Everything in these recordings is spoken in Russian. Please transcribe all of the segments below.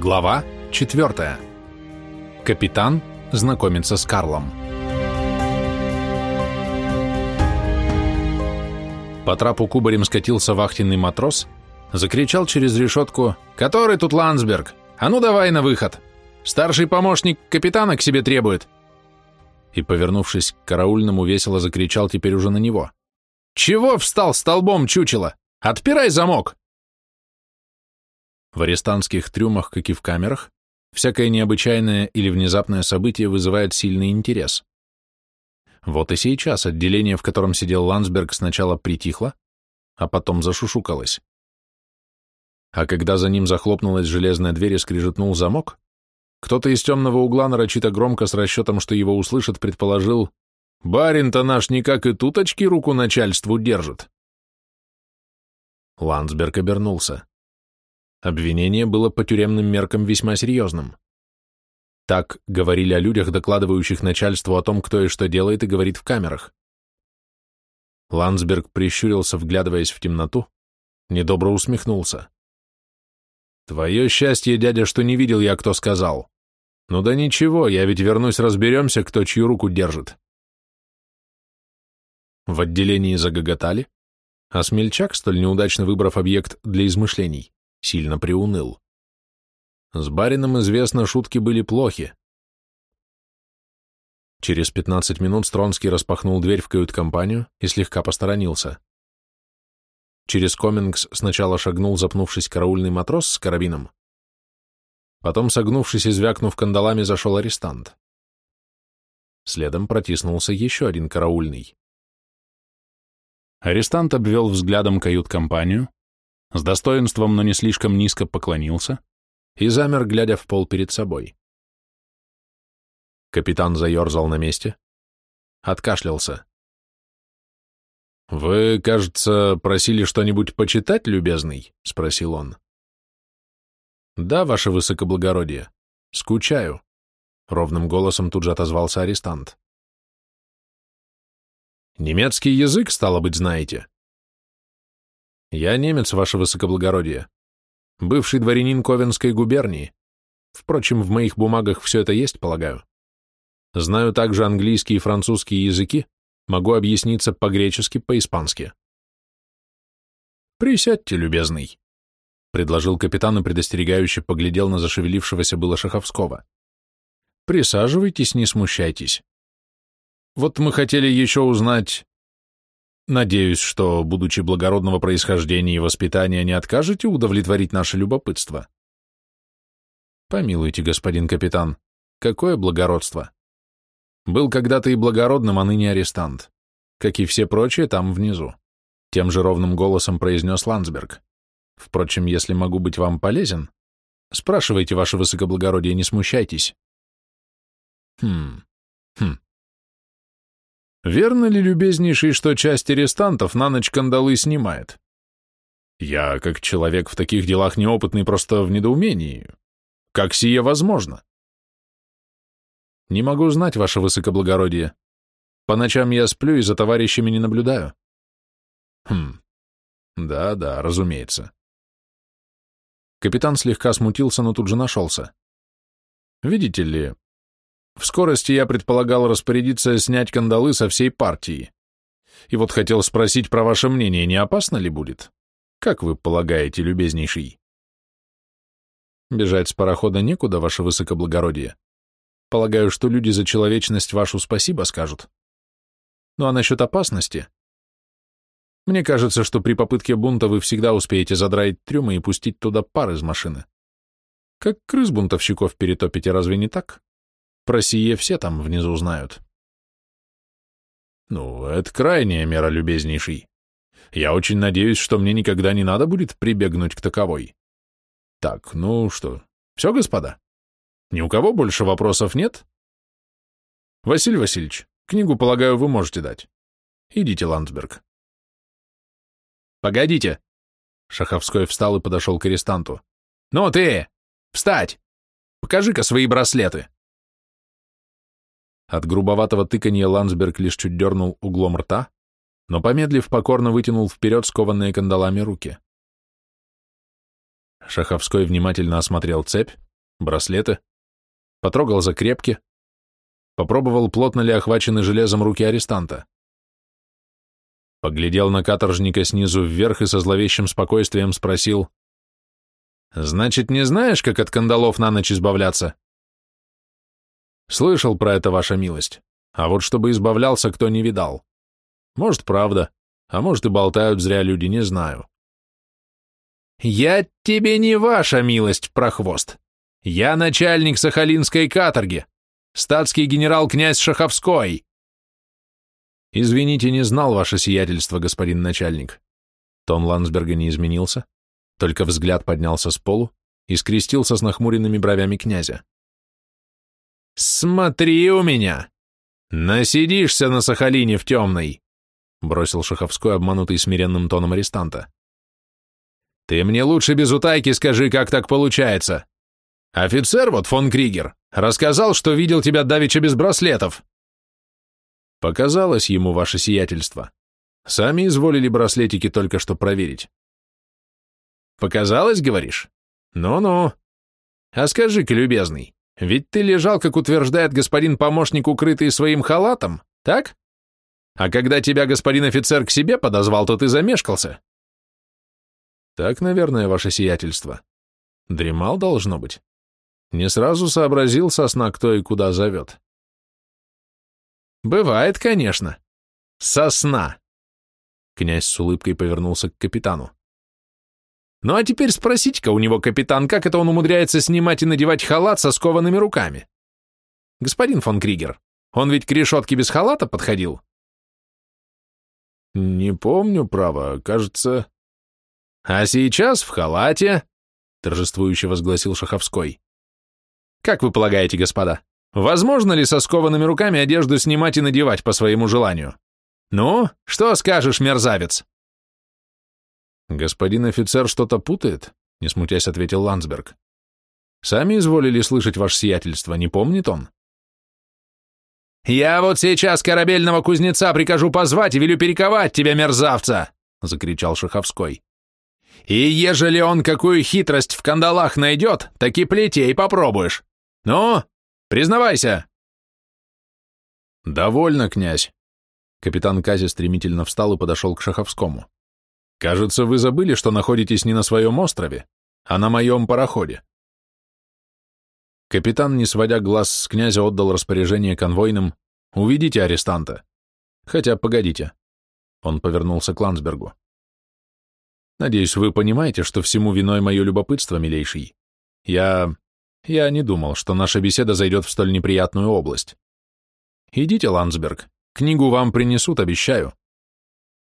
Глава 4. Капитан знакомится с Карлом. По трапу кубарем скатился вахтенный матрос, закричал через решетку «Который тут Ландсберг? А ну давай на выход! Старший помощник капитана к себе требует!» И, повернувшись к караульному, весело закричал теперь уже на него. «Чего встал столбом, чучело? Отпирай замок!» В арестантских трюмах, как и в камерах, всякое необычайное или внезапное событие вызывает сильный интерес. Вот и сейчас отделение, в котором сидел Ландсберг, сначала притихло, а потом зашушукалось. А когда за ним захлопнулась железная дверь и скрижетнул замок, кто-то из темного угла нарочито громко с расчетом, что его услышат, предположил «Барин-то наш никак и туточки руку начальству держит». Ландсберг обернулся. Обвинение было по тюремным меркам весьма серьезным. Так говорили о людях, докладывающих начальству о том, кто и что делает и говорит в камерах. Ландсберг прищурился, вглядываясь в темноту, недобро усмехнулся. «Твое счастье, дядя, что не видел я, кто сказал. Ну да ничего, я ведь вернусь, разберемся, кто чью руку держит». В отделении загоготали, а смельчак, столь неудачно выбрав объект для измышлений, сильно приуныл. С барином, известно, шутки были плохи. Через пятнадцать минут Стронский распахнул дверь в кают-компанию и слегка посторонился. Через Комингс сначала шагнул, запнувшись караульный матрос с карабином. Потом, согнувшись и звякнув кандалами, зашел арестант. Следом протиснулся еще один караульный. Арестант обвел взглядом кают-компанию, с достоинством, но не слишком низко поклонился и замер, глядя в пол перед собой. Капитан заерзал на месте, откашлялся. «Вы, кажется, просили что-нибудь почитать, любезный?» — спросил он. «Да, ваше высокоблагородие. Скучаю», — ровным голосом тут же отозвался арестант. «Немецкий язык, стало быть, знаете?» Я немец, ваше высокоблагородие. Бывший дворянин Ковенской губернии. Впрочем, в моих бумагах все это есть, полагаю. Знаю также английский и французский языки, могу объясниться по-гречески, по-испански. «Присядьте, любезный», — предложил капитан и предостерегающе поглядел на зашевелившегося было Шаховского. «Присаживайтесь, не смущайтесь. Вот мы хотели еще узнать, Надеюсь, что, будучи благородного происхождения и воспитания, не откажете удовлетворить наше любопытство. Помилуйте, господин капитан, какое благородство? Был когда-то и благородным, а ныне арестант. Как и все прочие там внизу. Тем же ровным голосом произнес Ландсберг. Впрочем, если могу быть вам полезен, спрашивайте, ваше высокоблагородие, не смущайтесь. Хм, хм. Верно ли, любезнейший, что часть арестантов на ночь кандалы снимает? Я, как человек в таких делах неопытный, просто в недоумении. Как сие возможно? Не могу знать, ваше высокоблагородие. По ночам я сплю и за товарищами не наблюдаю. Хм, да-да, разумеется. Капитан слегка смутился, но тут же нашелся. Видите ли, в скорости я предполагал распорядиться снять кандалы со всей партии. И вот хотел спросить про ваше мнение, не опасно ли будет? Как вы полагаете, любезнейший? Бежать с парохода некуда, ваше высокоблагородие. Полагаю, что люди за человечность вашу спасибо скажут. Ну а насчет опасности? Мне кажется, что при попытке бунта вы всегда успеете задраить трюмы и пустить туда пар из машины. Как крыс бунтовщиков перетопите, разве не так? Про сие все там внизу знают. Ну, это крайняя мера, любезнейший. Я очень надеюсь, что мне никогда не надо будет прибегнуть к таковой. Так, ну что, все, господа? Ни у кого больше вопросов нет? Василий Васильевич, книгу, полагаю, вы можете дать. Идите, Ландсберг. Погодите. Шаховской встал и подошел к арестанту. Ну ты! Встать! Покажи-ка свои браслеты. От грубоватого тыканья Ландсберг лишь чуть дернул углом рта, но, помедлив, покорно вытянул вперед скованные кандалами руки. Шаховской внимательно осмотрел цепь, браслеты, потрогал закрепки, попробовал, плотно ли охвачены железом руки арестанта. Поглядел на каторжника снизу вверх и со зловещим спокойствием спросил, «Значит, не знаешь, как от кандалов на ночь избавляться?» «Слышал про это, ваша милость, а вот чтобы избавлялся, кто не видал. Может, правда, а может и болтают зря люди, не знаю». «Я тебе не ваша милость, прохвост. Я начальник Сахалинской каторги, статский генерал-князь Шаховской». «Извините, не знал ваше сиятельство, господин начальник». Тон Ландсберга не изменился, только взгляд поднялся с полу и скрестился с нахмуренными бровями князя. «Смотри у меня! Насидишься на Сахалине в темной!» бросил Шаховской, обманутый смиренным тоном арестанта. «Ты мне лучше без утайки скажи, как так получается. Офицер вот, фон Кригер, рассказал, что видел тебя давеча без браслетов. Показалось ему ваше сиятельство. Сами изволили браслетики только что проверить. Показалось, говоришь? Ну-ну. А скажи-ка, любезный, ведь ты лежал, как утверждает господин помощник, укрытый своим халатом, так? А когда тебя господин офицер к себе подозвал, то ты замешкался. Так, наверное, ваше сиятельство. Дремал, должно быть. Не сразу сообразил сосна, кто и куда зовет. Бывает, конечно. Сосна. Князь с улыбкой повернулся к капитану. Ну а теперь спросите-ка у него, капитан, как это он умудряется снимать и надевать халат со скованными руками? Господин фон Кригер, он ведь к решетке без халата подходил? Не помню, право, кажется... А сейчас в халате, торжествующе возгласил Шаховской. Как вы полагаете, господа, Возможно ли со скованными руками одежду снимать и надевать по своему желанию? Ну, что скажешь, мерзавец? Господин офицер что-то путает, не смутясь, ответил Ландсберг. Сами изволили слышать ваше сиятельство, не помнит он? «Я вот сейчас корабельного кузнеца прикажу позвать и велю перековать тебя, мерзавца!» — закричал Шаховской. «И ежели он какую хитрость в кандалах найдет, так и плетей попробуешь. Ну, Признавайся!» «Довольно, князь!» Капитан Кази стремительно встал и подошел к Шаховскому. «Кажется, вы забыли, что находитесь не на своем острове, а на моем пароходе». Капитан, не сводя глаз с князя, отдал распоряжение конвойным «Уведите арестанта». Хотя, погодите. Он повернулся к Ландсбергу. «Надеюсь, вы понимаете, что всему виной мое любопытство, милейший. Я я не думал, что наша беседа зайдет в столь неприятную область. Идите, Ландсберг, книгу вам принесут, обещаю.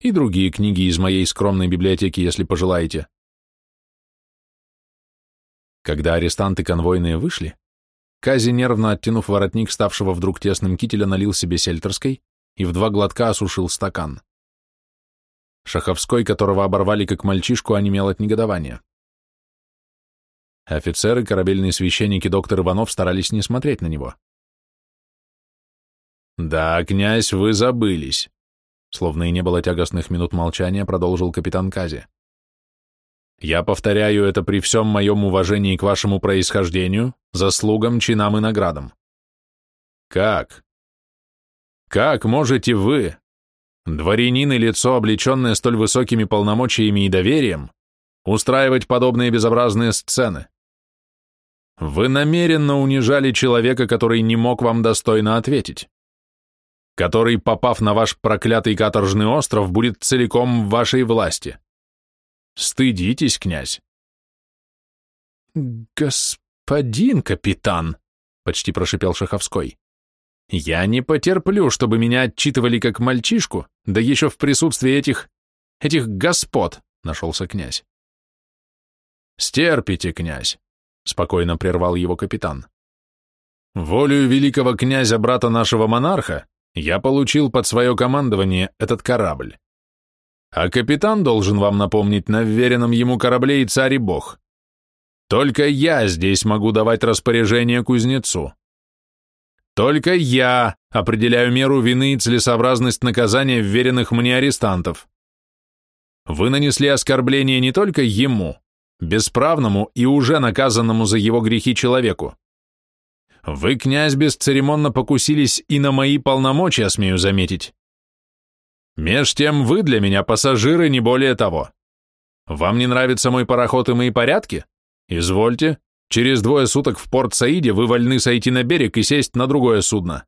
И другие книги из моей скромной библиотеки, если пожелаете. Когда арестанты конвойные вышли, Кази, нервно оттянув воротник, ставшего вдруг тесным кителя, налил себе сельтерской и в два глотка осушил стакан. Шаховской, которого оборвали как мальчишку, онемел от негодования. Офицеры, корабельные священники, доктор Иванов старались не смотреть на него. «Да, князь, вы забылись», — словно и не было тягостных минут молчания, продолжил капитан Кази. «Я повторяю это при всем моем уважении к вашему происхождению, заслугам, чинам и наградам. Как? Как можете вы, дворянин и лицо, облеченное столь высокими полномочиями и доверием, устраивать подобные безобразные сцены? Вы намеренно унижали человека, который не мог вам достойно ответить. Который, попав на ваш проклятый каторжный остров, будет целиком в вашей власти. Стыдитесь, князь. Господин капитан, почти прошипел Шаховской. Я не потерплю, чтобы меня отчитывали как мальчишку, да еще в присутствии этих... этих господ, нашелся князь. Стерпите, князь спокойно прервал его капитан. Волею великого князя, брата нашего монарха, я получил под свое командование этот корабль. А капитан должен вам напомнить на вверенном ему корабле и царь и бог. Только я здесь могу давать распоряжение кузнецу. Только я определяю меру вины и целесообразность наказания вверенных мне арестантов. Вы нанесли оскорбление не только ему, бесправному и уже наказанному за его грехи человеку. Вы, князь, бесцеремонно покусились и на мои полномочия, смею заметить. Меж тем вы для меня пассажиры, не более того. Вам не нравится мой пароход и мои порядки? Извольте, через двое суток в порт Саиде вы вольны сойти на берег и сесть на другое судно.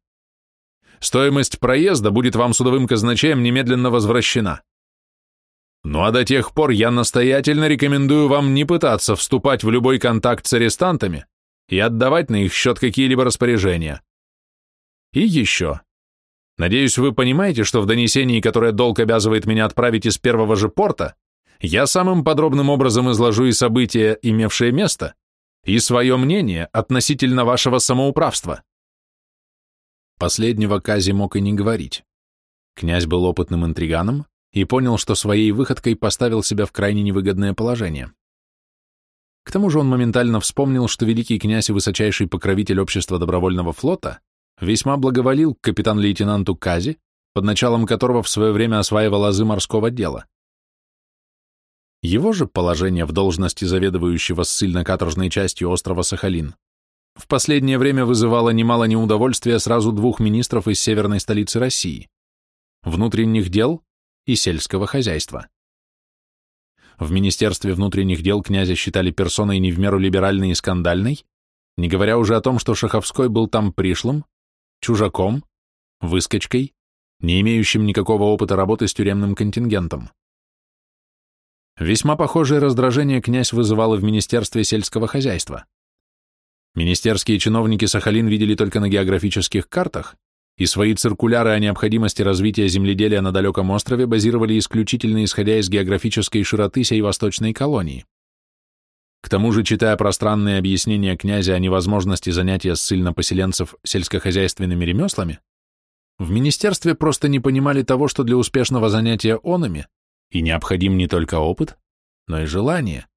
Стоимость проезда будет вам судовым казначеем немедленно возвращена. Ну а до тех пор я настоятельно рекомендую вам не пытаться вступать в любой контакт с арестантами и отдавать на их счет какие-либо распоряжения. И еще. Надеюсь, вы понимаете, что в донесении, которое долг обязывает меня отправить из первого же порта, я самым подробным образом изложу и события, имевшие место, и свое мнение относительно вашего самоуправства. Последнего Кази мог и не говорить. Князь был опытным интриганом и понял, что своей выходкой поставил себя в крайне невыгодное положение. К тому же он моментально вспомнил, что великий князь и высочайший покровитель общества добровольного флота весьма благоволил капитан-лейтенанту Кази, под началом которого в свое время осваивал азы морского дела. Его же положение в должности заведующего ссыльно-каторжной частью острова Сахалин в последнее время вызывало немало неудовольствия сразу двух министров из северной столицы России – внутренних дел и сельского хозяйства. В Министерстве внутренних дел князя считали персоной не в меру либеральной и скандальной, не говоря уже о том, что Шаховской был там пришлым, чужаком, выскочкой, не имеющим никакого опыта работы с тюремным контингентом. Весьма похожее раздражение князь вызывал и в Министерстве сельского хозяйства. Министерские чиновники Сахалин видели только на географических картах, и свои циркуляры о необходимости развития земледелия на далеком острове базировали исключительно исходя из географической широты сей восточной колонии. К тому же, читая пространные объяснения князя о невозможности занятия ссыльно-поселенцев сельскохозяйственными ремеслами, в министерстве просто не понимали того, что для успешного занятия онами и необходим не только опыт, но и желание.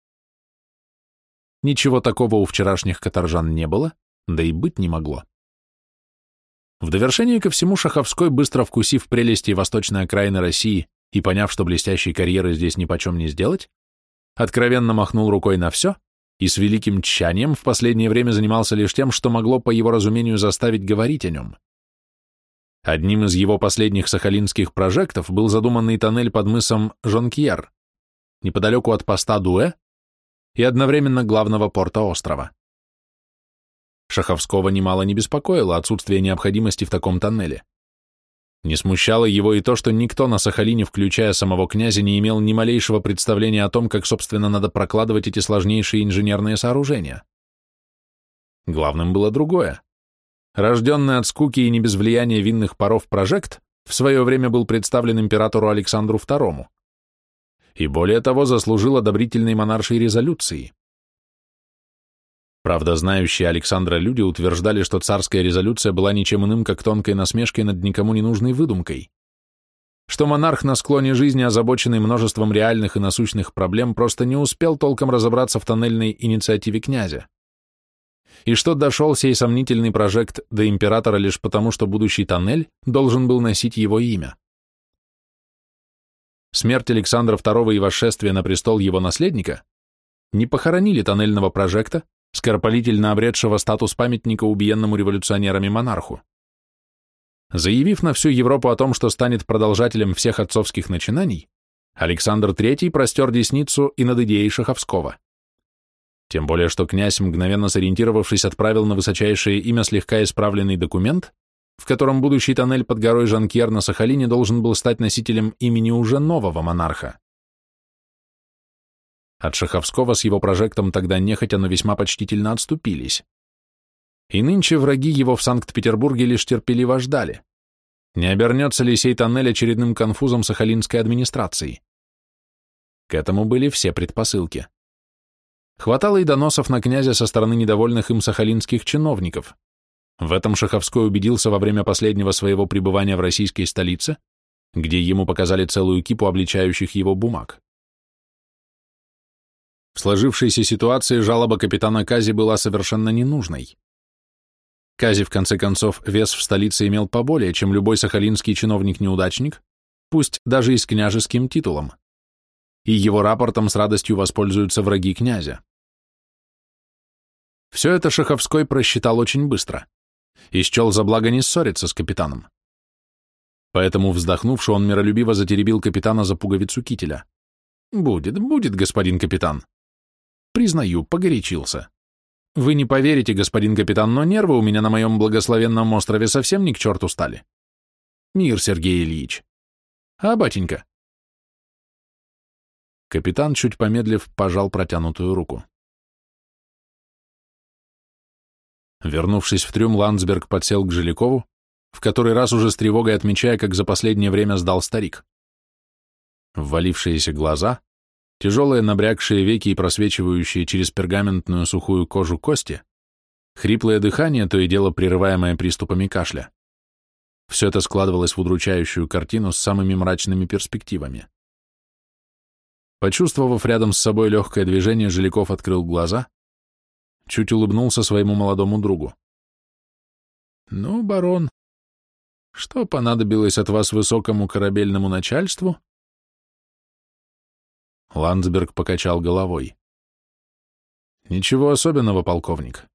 Ничего такого у вчерашних каторжан не было, да и быть не могло. В довершение ко всему Шаховской, быстро вкусив прелести восточной окраины России и поняв, что блестящей карьеры здесь ни почем не сделать, откровенно махнул рукой на все и с великим тщанием в последнее время занимался лишь тем, что могло, по его разумению, заставить говорить о нем. Одним из его последних сахалинских прожектов был задуманный тоннель под мысом Жонкьер, неподалеку от поста Дуэ и одновременно главного порта острова. Шаховского немало не беспокоило отсутствие необходимости в таком тоннеле. Не смущало его и то, что никто на Сахалине, включая самого князя, не имел ни малейшего представления о том, как, собственно, надо прокладывать эти сложнейшие инженерные сооружения. Главным было другое. Рожденный от скуки и не без влияния винных паров прожект в свое время был представлен императору Александру II и более того заслужил одобрительной монаршей резолюции. Правда, знающие Александра люди утверждали, что царская резолюция была ничем иным, как тонкой насмешкой над никому не нужной выдумкой, что монарх на склоне жизни, озабоченный множеством реальных и насущных проблем, просто не успел толком разобраться в тоннельной инициативе князя и что дошел сей сомнительный прожект до императора лишь потому, что будущий тоннель должен был носить его имя. Смерть Александра II и восшествие на престол его наследника не похоронили тоннельного прожекта, скоропалительно обретшего статус памятника убиенному революционерами монарху. Заявив на всю Европу о том, что станет продолжателем всех отцовских начинаний, Александр III простер десницу и над идеей Шаховского. Тем более, что князь, мгновенно сориентировавшись, отправил на высочайшее имя слегка исправленный документ, в котором будущий тоннель под горой Жанкьер на Сахалине должен был стать носителем имени уже нового монарха. От Шаховского с его прожектом тогда нехотя, но весьма почтительно отступились. И нынче враги его в Санкт-Петербурге лишь терпеливо ждали. Не обернется ли сей тоннель очередным конфузом сахалинской администрации? К этому были все предпосылки. Хватало и доносов на князя со стороны недовольных им сахалинских чиновников. В этом Шаховской убедился во время последнего своего пребывания в российской столице, где ему показали целую кипу обличающих его бумаг. В сложившейся ситуации жалоба капитана Кази была совершенно ненужной. Кази, в конце концов, вес в столице имел поболее, чем любой сахалинский чиновник-неудачник, пусть даже и с княжеским титулом. и его рапортом с радостью воспользуются враги князя. Все это Шаховской просчитал очень быстро и счел за благо не ссориться с капитаном. Поэтому, вздохнувши, он миролюбиво затеребил капитана за пуговицу кителя. «Будет, будет, господин капитан. Признаю, погорячился. Вы не поверите, господин капитан, но нервы у меня на моем благословенном острове совсем не к черту стали. Мир, Сергей Ильич. А, батенька?» Капитан, чуть помедлив, пожал протянутую руку. Вернувшись в трюм, Ландсберг подсел к Жилякову, в который раз уже с тревогой отмечая, как за последнее время сдал старик. Ввалившиеся глаза, тяжелые набрякшие веки и просвечивающие через пергаментную сухую кожу кости, хриплое дыхание, то и дело прерываемое приступами кашля. Все это складывалось в удручающую картину с самыми мрачными перспективами. Почувствовав рядом с собой легкое движение, Жиляков открыл глаза, чуть улыбнулся своему молодому другу. «Ну, барон, что понадобилось от вас высокому корабельному начальству?» Ландсберг покачал головой. «Ничего особенного, полковник.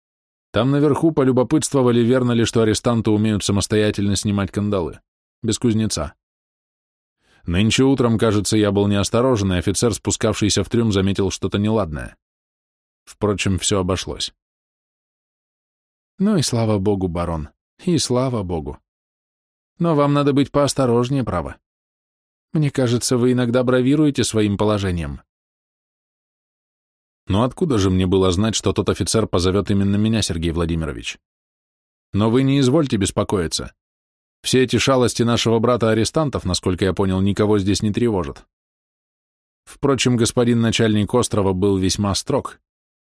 Там наверху полюбопытствовали, верно ли, что арестанты умеют самостоятельно снимать кандалы. Без кузнеца. Нынче утром, кажется, я был неосторожен, и офицер, спускавшийся в трюм, заметил что-то неладное. Впрочем, все обошлось. Ну и слава богу, барон, и слава богу. Но вам надо быть поосторожнее, право. Мне кажется, вы иногда бравируете своим положением. Но откуда же мне было знать, что тот офицер позовет именно меня, Сергей Владимирович? Но вы не извольте беспокоиться. Все эти шалости нашего брата-арестантов, насколько я понял, никого здесь не тревожат. Впрочем, господин начальник острова был весьма строг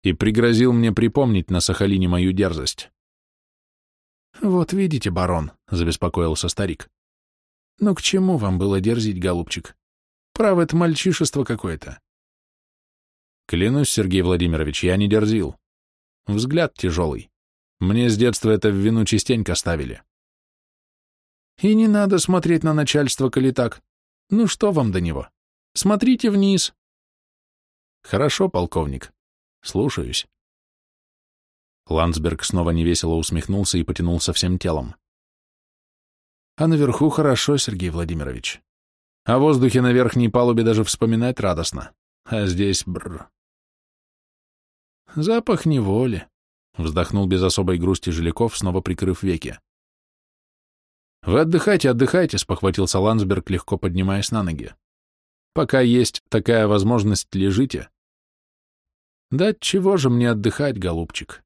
и пригрозил мне припомнить на Сахалине мою дерзость. «Вот видите, барон», — забеспокоился старик. «Ну к чему вам было дерзить, голубчик? Право, это мальчишество какое-то». Клянусь, Сергей Владимирович, я не дерзил. Взгляд тяжелый. Мне с детства это в вину частенько ставили. И не надо смотреть на начальство, коли так. Ну что вам до него? Смотрите вниз. Хорошо, полковник. Слушаюсь. Ландсберг снова невесело усмехнулся и потянулся всем телом. А наверху хорошо, Сергей Владимирович. О воздухе на верхней палубе даже вспоминать радостно. А здесь бр. Запах неволи, вздохнул без особой грусти Жиляков, снова прикрыв веки. Вы отдыхайте, отдыхайте, спохватился Ландсберг, легко поднимаясь на ноги. Пока есть такая возможность, лежите. Да чего же мне отдыхать, голубчик?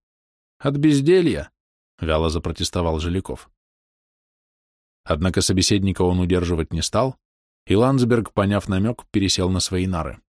От безделья, вяло запротестовал Жиляков. Однако собеседника он удерживать не стал, и Ландсберг, поняв намек, пересел на свои нары.